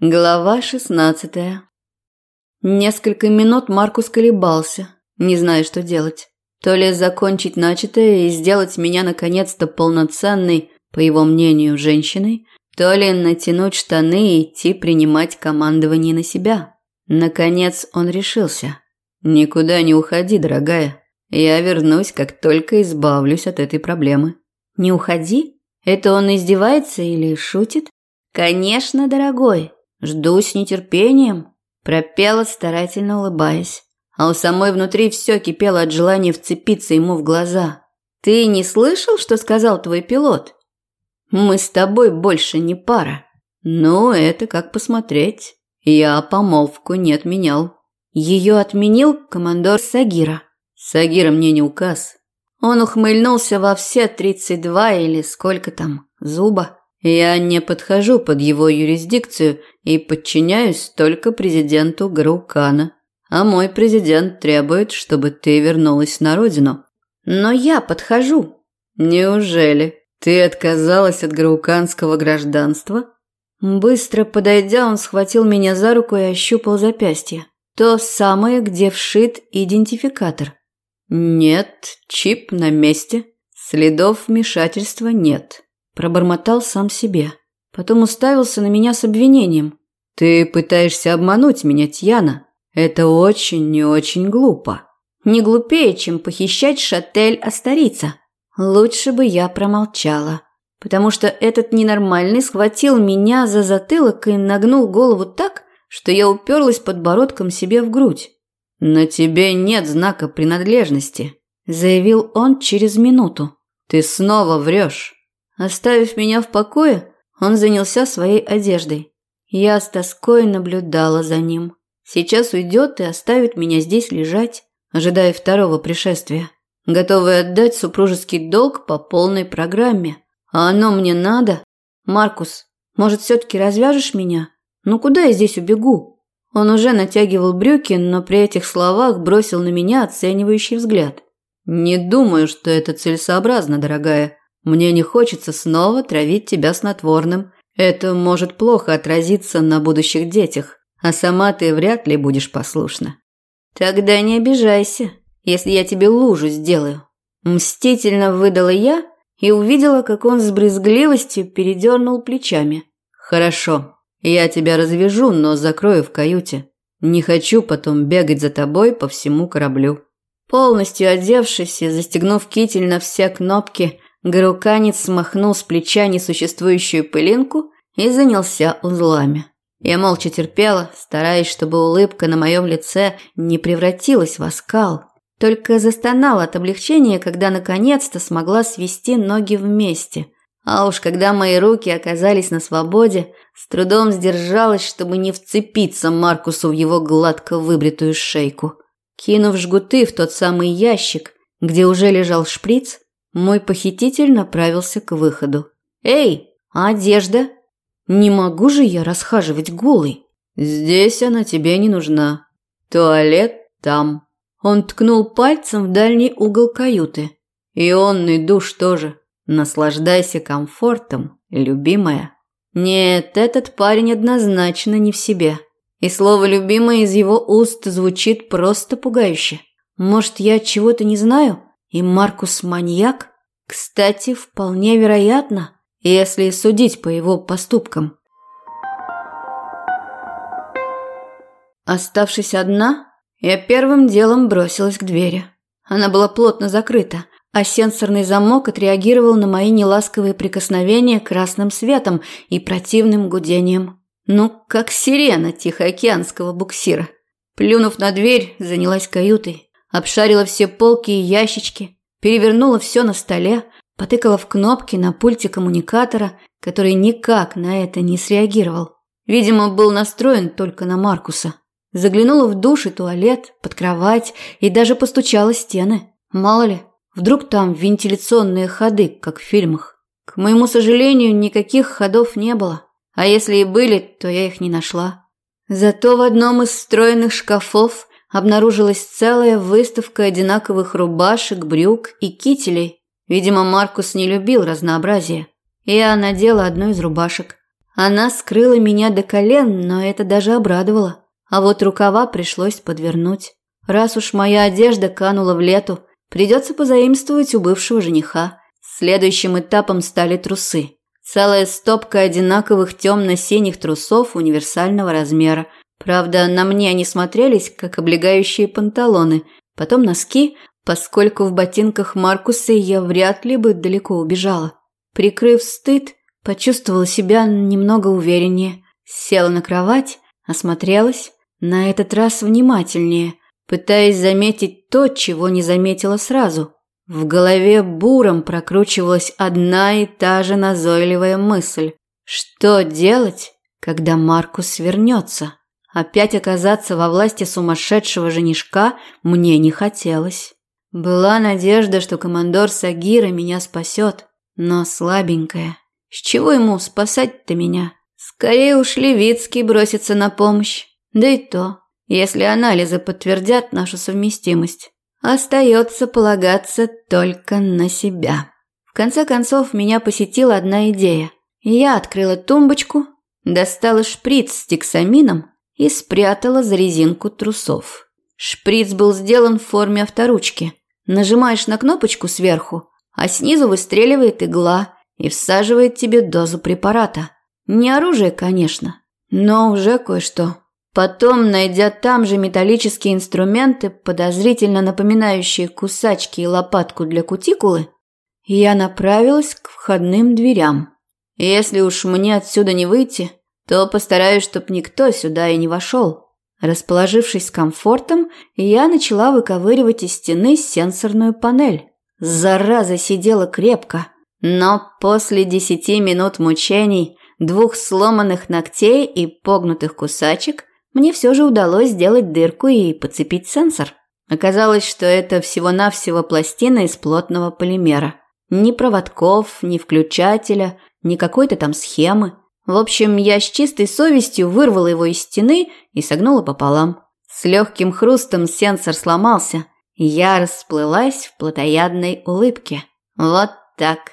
Глава шестнадцатая. Несколько минут Маркус колебался, не зная, что делать. То ли закончить начатое и сделать меня наконец-то полноценной, по его мнению, женщиной, то ли натянуть штаны и идти принимать командование на себя. Наконец он решился. «Никуда не уходи, дорогая. Я вернусь, как только избавлюсь от этой проблемы». «Не уходи? Это он издевается или шутит?» «Конечно, дорогой. Жду с нетерпением», – пропела, старательно улыбаясь а у самой внутри все кипело от желания вцепиться ему в глаза. «Ты не слышал, что сказал твой пилот? Мы с тобой больше не пара». «Ну, это как посмотреть. Я помолвку не отменял». Ее отменил командор Сагира. Сагира мне не указ. Он ухмыльнулся во все тридцать два или сколько там, зуба. Я не подхожу под его юрисдикцию и подчиняюсь только президенту Граукана а мой президент требует, чтобы ты вернулась на родину. Но я подхожу. Неужели? Ты отказалась от грауканского гражданства? Быстро подойдя, он схватил меня за руку и ощупал запястье. То самое, где вшит идентификатор. Нет, чип на месте. Следов вмешательства нет. Пробормотал сам себе. Потом уставился на меня с обвинением. Ты пытаешься обмануть меня, Тьяна. Это очень и очень глупо. Не глупее, чем похищать шатель Астарица. Лучше бы я промолчала, потому что этот ненормальный схватил меня за затылок и нагнул голову так, что я уперлась подбородком себе в грудь. «На тебе нет знака принадлежности», – заявил он через минуту. «Ты снова врешь». Оставив меня в покое, он занялся своей одеждой. Я с тоской наблюдала за ним. Сейчас уйдет и оставит меня здесь лежать, ожидая второго пришествия, готовый отдать супружеский долг по полной программе. А оно мне надо? Маркус, может, все-таки развяжешь меня? Ну куда я здесь убегу? Он уже натягивал брюки, но при этих словах бросил на меня оценивающий взгляд. «Не думаю, что это целесообразно, дорогая. Мне не хочется снова травить тебя снотворным. Это может плохо отразиться на будущих детях а сама ты вряд ли будешь послушна. Тогда не обижайся, если я тебе лужу сделаю. Мстительно выдала я и увидела, как он с брезгливостью передернул плечами. Хорошо, я тебя развяжу, но закрою в каюте. Не хочу потом бегать за тобой по всему кораблю. Полностью одевшись и застегнув китель на все кнопки, Гаруканец смахнул с плеча несуществующую пылинку и занялся узлами. Я молча терпела, стараясь, чтобы улыбка на моем лице не превратилась в оскал. Только застонала от облегчения, когда наконец-то смогла свести ноги вместе. А уж когда мои руки оказались на свободе, с трудом сдержалась, чтобы не вцепиться Маркусу в его гладко выбритую шейку. Кинув жгуты в тот самый ящик, где уже лежал шприц, мой похититель направился к выходу. «Эй, а одежда?» Не могу же я расхаживать голый. Здесь она тебе не нужна. Туалет там. Он ткнул пальцем в дальний угол каюты. Ионный душ тоже. Наслаждайся комфортом, любимая. Нет, этот парень однозначно не в себе. И слово «любимая» из его уст звучит просто пугающе. Может, я чего-то не знаю? И Маркус маньяк? Кстати, вполне вероятно если судить по его поступкам. Оставшись одна, я первым делом бросилась к двери. Она была плотно закрыта, а сенсорный замок отреагировал на мои неласковые прикосновения красным светом и противным гудением. Ну, как сирена тихоокеанского буксира. Плюнув на дверь, занялась каютой, обшарила все полки и ящички, перевернула все на столе, Потыкала в кнопки на пульте коммуникатора, который никак на это не среагировал. Видимо, был настроен только на Маркуса. Заглянула в душ и туалет, под кровать и даже постучала стены. Мало ли, вдруг там вентиляционные ходы, как в фильмах. К моему сожалению, никаких ходов не было. А если и были, то я их не нашла. Зато в одном из встроенных шкафов обнаружилась целая выставка одинаковых рубашек, брюк и кителей, Видимо, Маркус не любил разнообразие. Я надела одну из рубашек. Она скрыла меня до колен, но это даже обрадовало. А вот рукава пришлось подвернуть. Раз уж моя одежда канула в лету, придется позаимствовать у бывшего жениха. Следующим этапом стали трусы. Целая стопка одинаковых темно-синих трусов универсального размера. Правда, на мне они смотрелись, как облегающие панталоны. Потом носки, поскольку в ботинках Маркуса я вряд ли бы далеко убежала. Прикрыв стыд, почувствовала себя немного увереннее. Села на кровать, осмотрелась, на этот раз внимательнее, пытаясь заметить то, чего не заметила сразу. В голове буром прокручивалась одна и та же назойливая мысль. Что делать, когда Маркус вернется? Опять оказаться во власти сумасшедшего женишка мне не хотелось. Была надежда, что командор Сагира меня спасет, но слабенькая. С чего ему спасать-то меня? Скорее уж Левицкий бросится на помощь. Да и то, если анализы подтвердят нашу совместимость. Остается полагаться только на себя. В конце концов, меня посетила одна идея. Я открыла тумбочку, достала шприц с тексамином и спрятала за резинку трусов. Шприц был сделан в форме авторучки. Нажимаешь на кнопочку сверху, а снизу выстреливает игла и всаживает тебе дозу препарата. Не оружие, конечно, но уже кое-что. Потом, найдя там же металлические инструменты, подозрительно напоминающие кусачки и лопатку для кутикулы, я направилась к входным дверям. Если уж мне отсюда не выйти, то постараюсь, чтоб никто сюда и не вошел. Расположившись с комфортом, я начала выковыривать из стены сенсорную панель. Зараза сидела крепко, но после десяти минут мучений, двух сломанных ногтей и погнутых кусачек – мне все же удалось сделать дырку и подцепить сенсор. Оказалось, что это всего-навсего пластина из плотного полимера. Ни проводков, ни включателя, ни какой-то там схемы. В общем, я с чистой совестью вырвала его из стены и согнула пополам. С легким хрустом сенсор сломался, я расплылась в плотоядной улыбке. Вот так.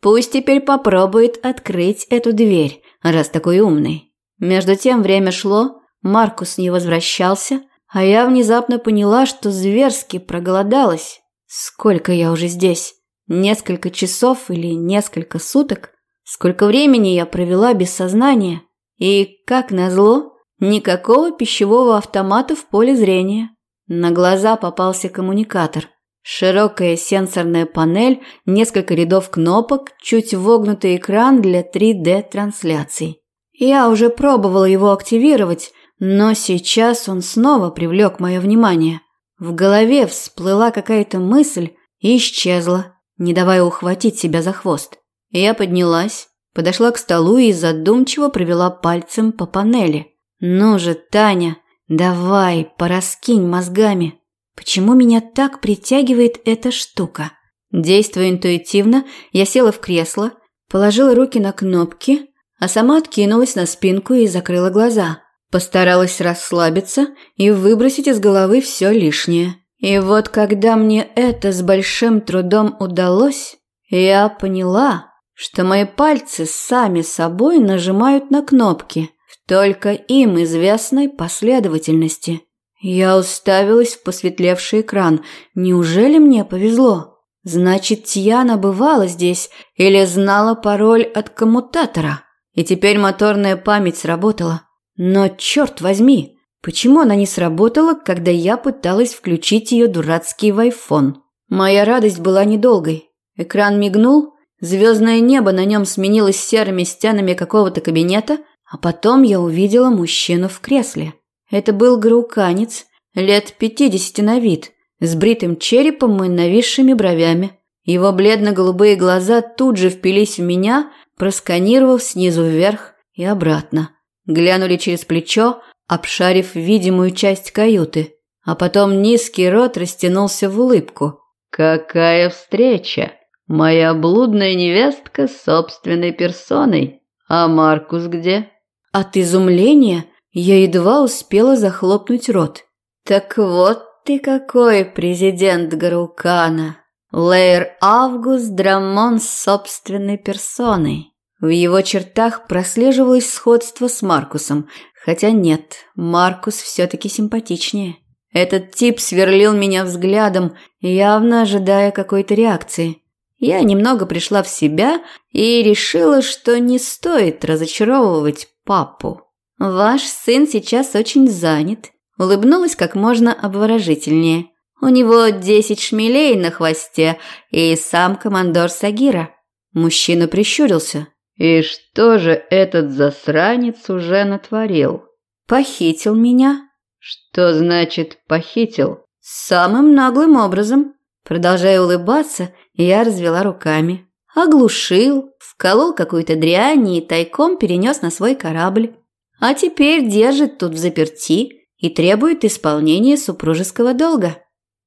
Пусть теперь попробует открыть эту дверь, раз такой умный. Между тем время шло, Маркус не возвращался, а я внезапно поняла, что зверски проголодалась. Сколько я уже здесь? Несколько часов или несколько суток? Сколько времени я провела без сознания? И, как назло, никакого пищевого автомата в поле зрения. На глаза попался коммуникатор. Широкая сенсорная панель, несколько рядов кнопок, чуть вогнутый экран для 3D-трансляций. Я уже пробовала его активировать, но сейчас он снова привлек мое внимание. В голове всплыла какая-то мысль и исчезла, не давая ухватить себя за хвост. Я поднялась, подошла к столу и задумчиво провела пальцем по панели. «Ну же, Таня, давай, пораскинь мозгами. Почему меня так притягивает эта штука?» Действуя интуитивно, я села в кресло, положила руки на кнопки, а сама откинулась на спинку и закрыла глаза. Постаралась расслабиться и выбросить из головы все лишнее. И вот когда мне это с большим трудом удалось, я поняла, что мои пальцы сами собой нажимают на кнопки в только им известной последовательности. Я уставилась в посветлевший экран. Неужели мне повезло? Значит, Тьяна бывала здесь или знала пароль от коммутатора. И теперь моторная память сработала. Но черт возьми, почему она не сработала, когда я пыталась включить ее дурацкий вайфон? Моя радость была недолгой. Экран мигнул, звездное небо на нем сменилось серыми стенами какого-то кабинета, а потом я увидела мужчину в кресле. Это был груканец, лет пятидесяти на вид, с бритым черепом и нависшими бровями. Его бледно-голубые глаза тут же впились в меня, просканировав снизу вверх и обратно. Глянули через плечо, обшарив видимую часть каюты, а потом низкий рот растянулся в улыбку. «Какая встреча! Моя блудная невестка собственной персоной! А Маркус где?» От изумления я едва успела захлопнуть рот. «Так вот ты какой президент Гарукана! Лейер Август Драмон собственной персоной!» В его чертах прослеживалось сходство с Маркусом, хотя нет, Маркус все-таки симпатичнее. Этот тип сверлил меня взглядом, явно ожидая какой-то реакции. Я немного пришла в себя и решила, что не стоит разочаровывать папу. «Ваш сын сейчас очень занят», – улыбнулась как можно обворожительнее. «У него десять шмелей на хвосте и сам командор Сагира». Мужчина прищурился. «И что же этот засранец уже натворил?» «Похитил меня». «Что значит «похитил»?» «Самым наглым образом». Продолжая улыбаться, я развела руками. Оглушил, вколол какую-то дрянь и тайком перенес на свой корабль. А теперь держит тут в заперти и требует исполнения супружеского долга.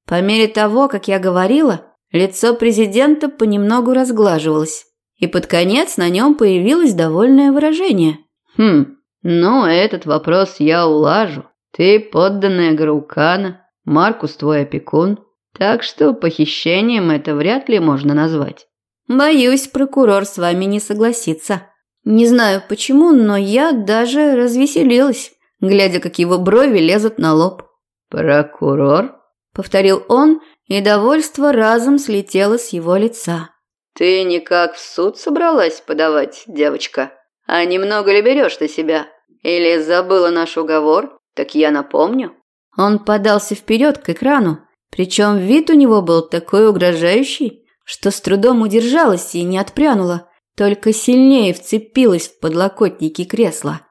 По мере того, как я говорила, лицо президента понемногу разглаживалось, и под конец на нем появилось довольное выражение. «Хм, ну, этот вопрос я улажу. Ты подданная Граукана, Маркус твой опекун, так что похищением это вряд ли можно назвать». «Боюсь, прокурор с вами не согласится», не знаю почему, но я даже развеселилась, глядя, как его брови лезут на лоб. «Прокурор?» – повторил он, и довольство разом слетело с его лица. «Ты никак в суд собралась подавать, девочка? А немного ли берешь ты себя? Или забыла наш уговор? Так я напомню». Он подался вперед к экрану, причем вид у него был такой угрожающий, что с трудом удержалась и не отпрянула, только сильнее вцепилась в подлокотники кресла.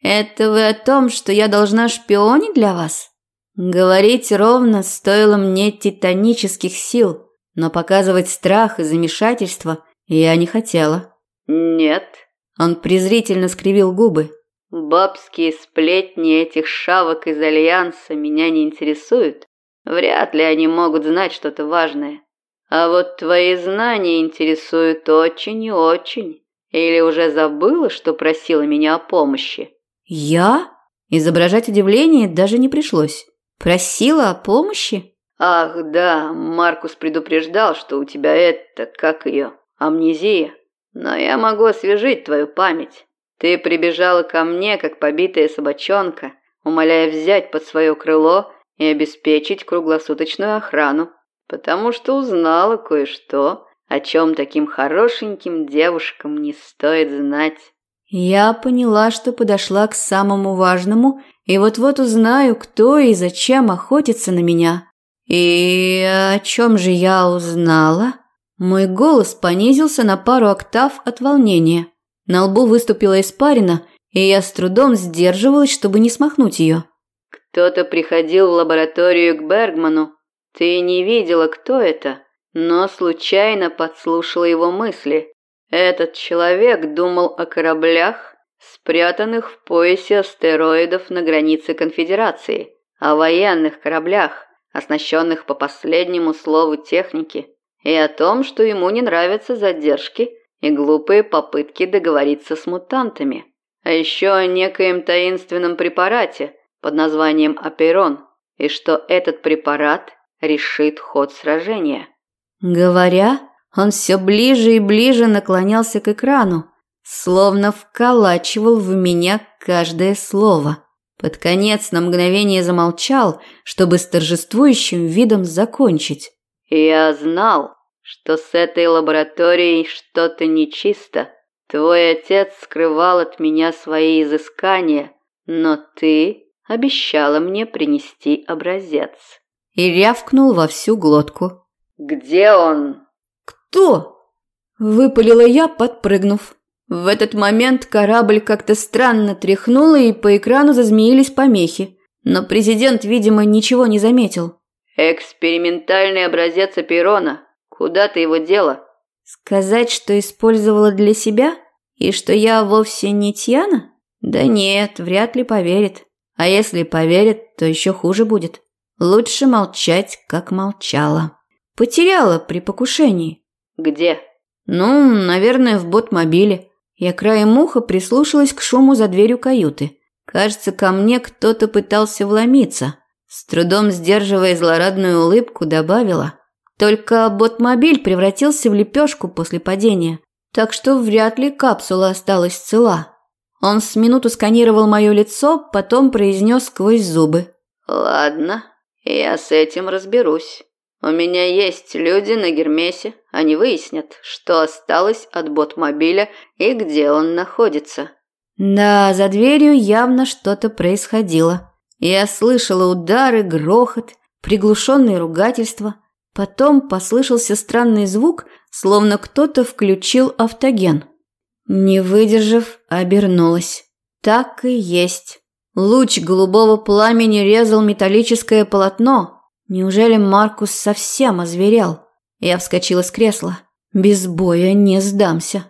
«Это вы о том, что я должна шпионить для вас?» Говорить ровно стоило мне титанических сил, но показывать страх и замешательство я не хотела. «Нет», – он презрительно скривил губы. «Бабские сплетни этих шавок из Альянса меня не интересуют. Вряд ли они могут знать что-то важное. А вот твои знания интересуют очень и очень. Или уже забыла, что просила меня о помощи? Я? Изображать удивление даже не пришлось. Просила о помощи? Ах, да, Маркус предупреждал, что у тебя это, как ее, амнезия. Но я могу освежить твою память. Ты прибежала ко мне, как побитая собачонка, умоляя взять под свое крыло и обеспечить круглосуточную охрану потому что узнала кое-что, о чем таким хорошеньким девушкам не стоит знать. Я поняла, что подошла к самому важному, и вот-вот узнаю, кто и зачем охотится на меня. И о чем же я узнала? Мой голос понизился на пару октав от волнения. На лбу выступила испарина, и я с трудом сдерживалась, чтобы не смахнуть ее. Кто-то приходил в лабораторию к Бергману ты не видела, кто это, но случайно подслушала его мысли. Этот человек думал о кораблях, спрятанных в поясе астероидов на границе Конфедерации, о военных кораблях, оснащенных по последнему слову техники, и о том, что ему не нравятся задержки и глупые попытки договориться с мутантами. А еще о некоем таинственном препарате под названием Аперон, и что этот препарат решит ход сражения. Говоря, он все ближе и ближе наклонялся к экрану, словно вколачивал в меня каждое слово. Под конец на мгновение замолчал, чтобы с торжествующим видом закончить. «Я знал, что с этой лабораторией что-то нечисто. Твой отец скрывал от меня свои изыскания, но ты обещала мне принести образец и рявкнул во всю глотку. «Где он?» «Кто?» – выпалила я, подпрыгнув. В этот момент корабль как-то странно тряхнуло, и по экрану зазмеились помехи. Но президент, видимо, ничего не заметил. «Экспериментальный образец Аперона. Куда ты его дела?» «Сказать, что использовала для себя? И что я вовсе не Тьяна? Да нет, вряд ли поверит. А если поверит, то еще хуже будет». Лучше молчать, как молчала. Потеряла при покушении. Где? Ну, наверное, в ботмобиле. Я краем уха прислушалась к шуму за дверью каюты. Кажется, ко мне кто-то пытался вломиться. С трудом сдерживая злорадную улыбку, добавила. Только ботмобиль превратился в лепешку после падения. так что вряд ли капсула осталась цела. Он с минуту сканировал мое лицо, потом произнес сквозь зубы. «Ладно, я с этим разберусь. У меня есть люди на Гермесе, они выяснят, что осталось от ботмобиля и где он находится». Да, за дверью явно что-то происходило. Я слышала удары, грохот, приглушенные ругательства. Потом послышался странный звук, словно кто-то включил автоген. Не выдержав, обернулась. Так и есть. Луч голубого пламени резал металлическое полотно. Неужели Маркус совсем озверел? Я вскочила с кресла. Без боя не сдамся.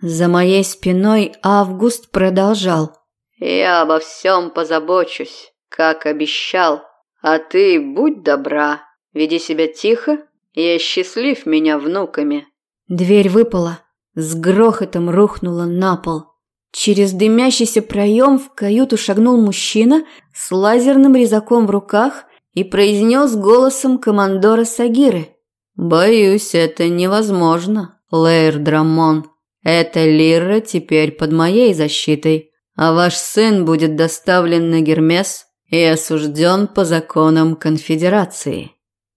За моей спиной Август продолжал. «Я обо всем позабочусь, как обещал. А ты будь добра, веди себя тихо и счастлив меня внуками». Дверь выпала, с грохотом рухнула на пол. Через дымящийся проем в каюту шагнул мужчина с лазерным резаком в руках и произнес голосом командора Сагиры. «Боюсь, это невозможно, Лейр Драмон». Эта лира теперь под моей защитой, а ваш сын будет доставлен на Гермес и осужден по законам конфедерации.